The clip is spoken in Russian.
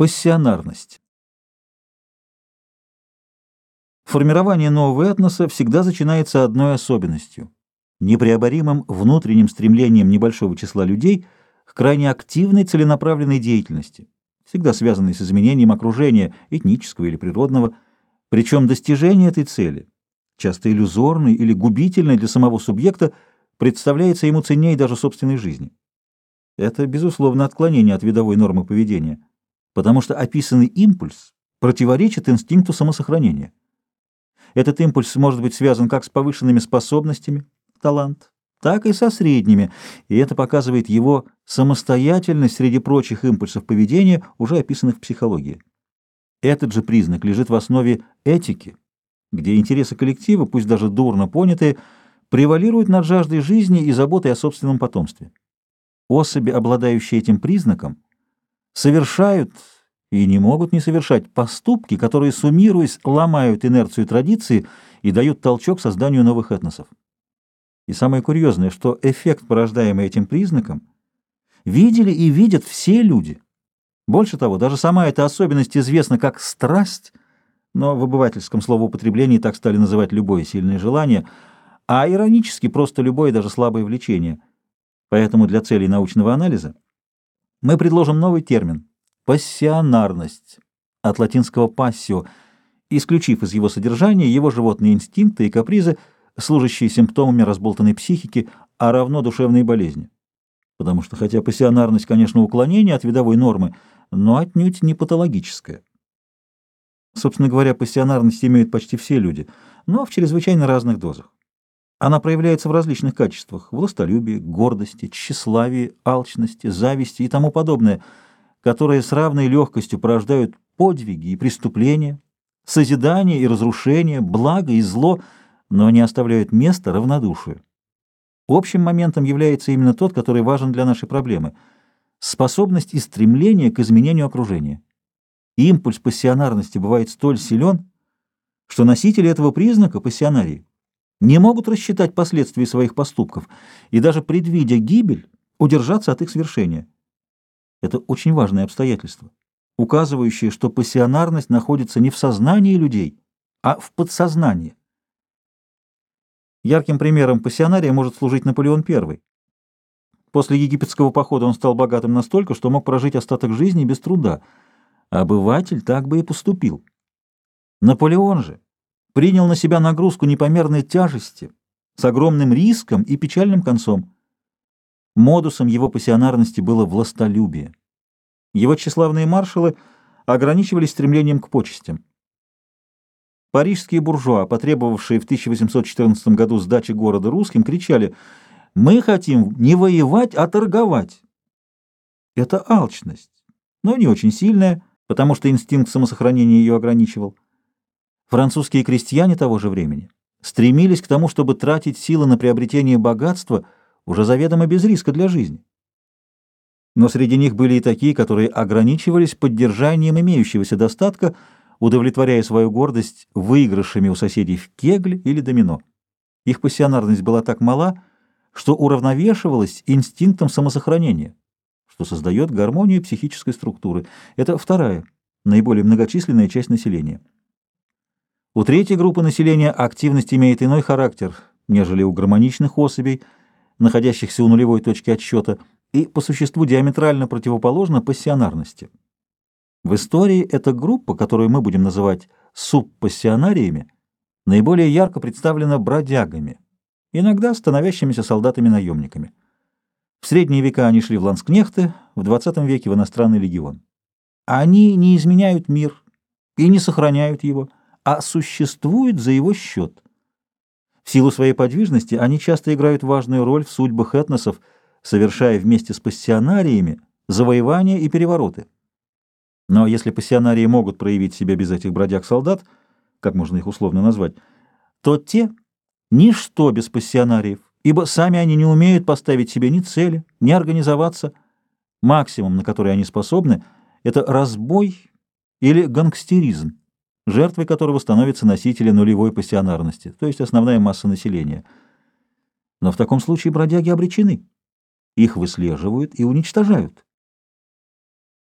Пассионарность. Формирование нового этноса всегда начинается одной особенностью – непреоборимым внутренним стремлением небольшого числа людей к крайне активной целенаправленной деятельности, всегда связанной с изменением окружения, этнического или природного, причем достижение этой цели, часто иллюзорной или губительной для самого субъекта, представляется ему ценнее даже собственной жизни. Это, безусловно, отклонение от видовой нормы поведения – потому что описанный импульс противоречит инстинкту самосохранения. Этот импульс может быть связан как с повышенными способностями, талант, так и со средними, и это показывает его самостоятельность среди прочих импульсов поведения, уже описанных в психологии. Этот же признак лежит в основе этики, где интересы коллектива, пусть даже дурно понятые, превалируют над жаждой жизни и заботой о собственном потомстве. Особи, обладающие этим признаком, совершают и не могут не совершать поступки, которые, суммируясь, ломают инерцию традиции и дают толчок созданию новых этносов. И самое курьезное, что эффект, порождаемый этим признаком, видели и видят все люди. Больше того, даже сама эта особенность известна как страсть, но в обывательском словоупотреблении так стали называть любое сильное желание, а иронически просто любое даже слабое влечение. Поэтому для целей научного анализа мы предложим новый термин – пассионарность, от латинского «passio», исключив из его содержания его животные инстинкты и капризы, служащие симптомами разболтанной психики, а равно душевные болезни. Потому что, хотя пассионарность, конечно, уклонение от видовой нормы, но отнюдь не патологическое. Собственно говоря, пассионарность имеют почти все люди, но в чрезвычайно разных дозах. Она проявляется в различных качествах – властолюбии, гордости, тщеславии, алчности, зависти и тому подобное, которые с равной легкостью порождают подвиги и преступления, созидание и разрушение, благо и зло, но не оставляют места равнодушию. Общим моментом является именно тот, который важен для нашей проблемы – способность и стремление к изменению окружения. Импульс пассионарности бывает столь силен, что носители этого признака – пассионарии не могут рассчитать последствий своих поступков и даже предвидя гибель, удержаться от их свершения. Это очень важное обстоятельство, указывающее, что пассионарность находится не в сознании людей, а в подсознании. Ярким примером пассионария может служить Наполеон I. После египетского похода он стал богатым настолько, что мог прожить остаток жизни без труда. Обыватель так бы и поступил. Наполеон же принял на себя нагрузку непомерной тяжести с огромным риском и печальным концом. Модусом его пассионарности было властолюбие. Его тщеславные маршалы ограничивались стремлением к почестям. Парижские буржуа, потребовавшие в 1814 году сдачи города русским, кричали «Мы хотим не воевать, а торговать». Это алчность, но не очень сильная, потому что инстинкт самосохранения ее ограничивал. Французские крестьяне того же времени стремились к тому, чтобы тратить силы на приобретение богатства уже заведомо без риска для жизни. Но среди них были и такие, которые ограничивались поддержанием имеющегося достатка, удовлетворяя свою гордость выигрышами у соседей в кегль или домино. Их пассионарность была так мала, что уравновешивалась инстинктом самосохранения, что создает гармонию психической структуры. Это вторая, наиболее многочисленная часть населения. У третьей группы населения активность имеет иной характер, нежели у гармоничных особей, находящихся у нулевой точки отсчета, и по существу диаметрально противоположна пассионарности. В истории эта группа, которую мы будем называть субпассионариями, наиболее ярко представлена бродягами, иногда становящимися солдатами-наемниками. В средние века они шли в ланскнехты, в XX веке в иностранный легион. Они не изменяют мир и не сохраняют его – а существуют за его счет. В силу своей подвижности они часто играют важную роль в судьбах этносов, совершая вместе с пассионариями завоевания и перевороты. Но если пассионарии могут проявить себя без этих бродяг-солдат, как можно их условно назвать, то те — ничто без пассионариев, ибо сами они не умеют поставить себе ни цели, ни организоваться. Максимум, на который они способны, — это разбой или гангстеризм жертвой которого становятся носители нулевой пассионарности, то есть основная масса населения. Но в таком случае бродяги обречены. Их выслеживают и уничтожают.